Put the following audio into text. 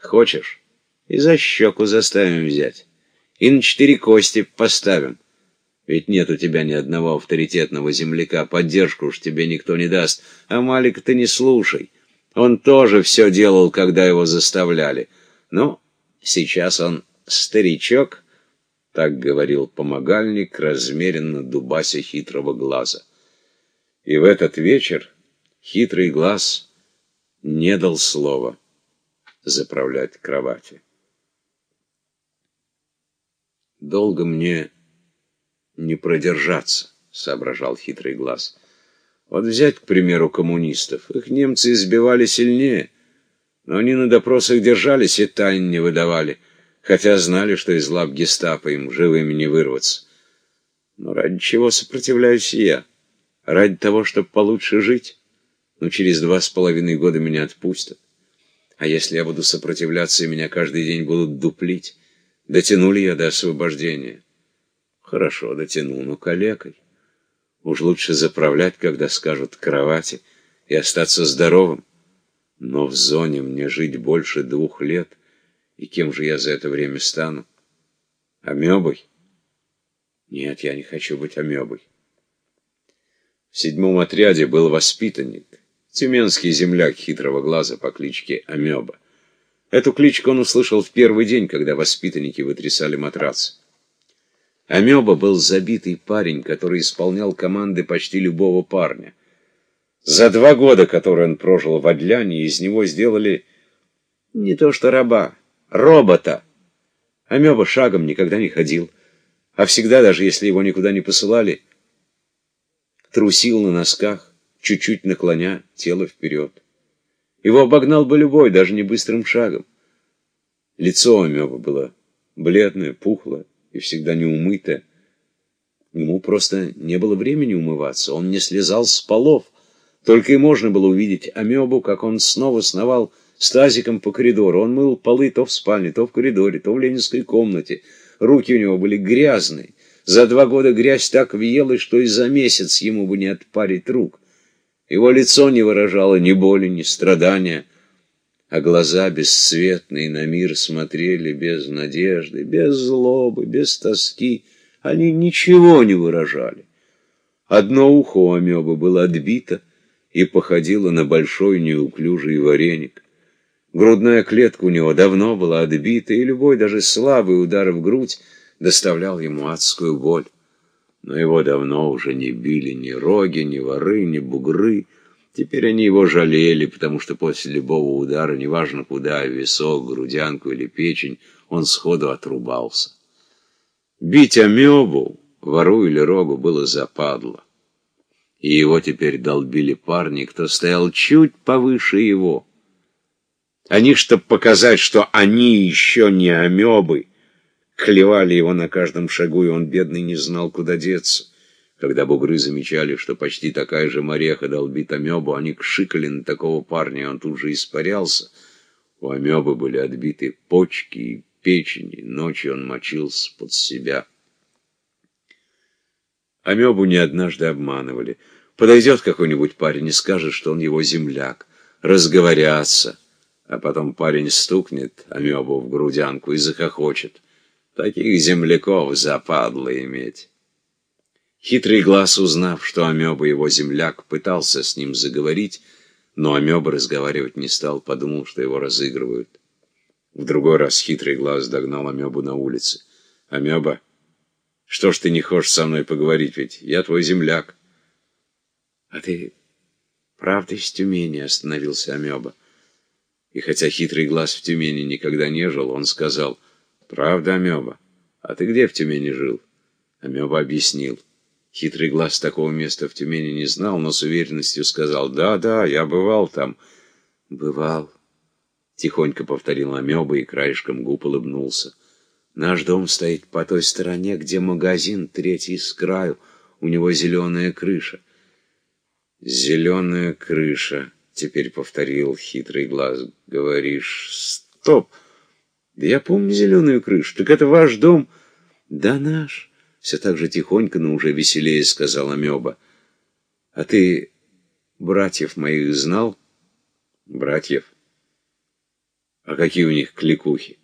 Хочешь? И за щеку заставим взять. И на четыре кости поставим. Ведь нет у тебя ни одного авторитетного земляка, поддержку уж тебе никто не даст. А Малика ты не слушай. Он тоже все делал, когда его заставляли. Ну, сейчас он старичок, так говорил помогальник, размеренно дубася хитрого глаза. И в этот вечер хитрый глаз не дал слова заправлять кровати. Долго мне не продержаться, соображал хитрый глаз. Вот взять, к примеру, коммунистов. Их немцы избивали сильнее, но они на допросах держались и тайн не выдавали, хотя знали, что из лап гестапо им живыми не вырваться. Но ради чего сопротивляюсь я? Ради того, чтобы получше жить? Ну, через два с половиной года меня отпустят. А если я буду сопротивляться, и меня каждый день будут дуплить? Дотянули я до освобождения? Хорошо, дотянул, но калекой. Уж лучше заправлять, когда скажут кровати, и остаться здоровым. Но в зоне мне жить больше двух лет, и кем же я за это время стану? Амебой? Нет, я не хочу быть амебой. В седьмом отряде был воспитанник, тюменский земляк хитрого глаза по кличке Амеба. Эту кличку он услышал в первый день, когда воспитанники вытрясали матрацы. Амеба был забитый парень, который исполнял команды почти любого парня. За два года, которые он прожил в Адляне, из него сделали не то что раба, робота. Амеба шагом никогда не ходил, а всегда, даже если его никуда не посылали, трусил на носках, чуть-чуть наклоня тело вперед. Его обогнал бы любой, даже не быстрым шагом. Лицо Амеба было бледное, пухлое и всегда неумытая. Ему просто не было времени умываться, он не слезал с полов. Только и можно было увидеть амебу, как он снова сновал с тазиком по коридору. Он мыл полы то в спальне, то в коридоре, то в ленинской комнате. Руки у него были грязные. За два года грязь так въелась, что и за месяц ему бы не отпарить рук. Его лицо не выражало ни боли, ни страдания а глаза бесцветные на мир смотрели без надежды, без злобы, без тоски. Они ничего не выражали. Одно ухо у амебы было отбито и походило на большой неуклюжий вареник. Грудная клетка у него давно была отбита, и любой, даже слабый удар в грудь доставлял ему адскую боль. Но его давно уже не били ни роги, ни воры, ни бугры, Теперь они его жалели, потому что после любого удара, неважно куда, висок, грудянку или печень, он сходу отрубался. Бить амебу, вору или рогу, было западло. И его теперь долбили парни, кто стоял чуть повыше его. Они, чтобы показать, что они еще не амебы, клевали его на каждом шагу, и он, бедный, не знал, куда деться. Когда бугры замечали, что почти такая же мореха долбит амебу, они кшикали на такого парня, и он тут же испарялся. У амебы были отбиты почки и печени, ночью он мочился под себя. Амебу не однажды обманывали. Подойдет какой-нибудь парень и скажет, что он его земляк. Разговорятся. А потом парень стукнет амебу в грудянку и захохочет. Таких земляков западло иметь. Хитрый глаз, узнав, что Амеба его земляк, пытался с ним заговорить, но Амеба разговаривать не стал, подумал, что его разыгрывают. В другой раз хитрый глаз догнал Амебу на улице. «Амеба, что ж ты не хочешь со мной поговорить, ведь я твой земляк». «А ты правда из Тюмени?» — остановился Амеба. И хотя хитрый глаз в Тюмени никогда не жил, он сказал, «Правда, Амеба? А ты где в Тюмени жил?» Амеба объяснил. Хитрый глаз такого места в Тюмени не знал, но с уверенностью сказал, «Да, да, я бывал там». «Бывал», — тихонько повторил Амеба и краешком губ улыбнулся. «Наш дом стоит по той стороне, где магазин, третий с краю. У него зеленая крыша». «Зеленая крыша», — теперь повторил хитрый глаз. «Говоришь, стоп! Да я помню зеленую крышу. Так это ваш дом?» «Да наш». Все так же тихонько, но уже веселее сказала Меба. А ты братьев моих знал? Братьев? А какие у них кликухи?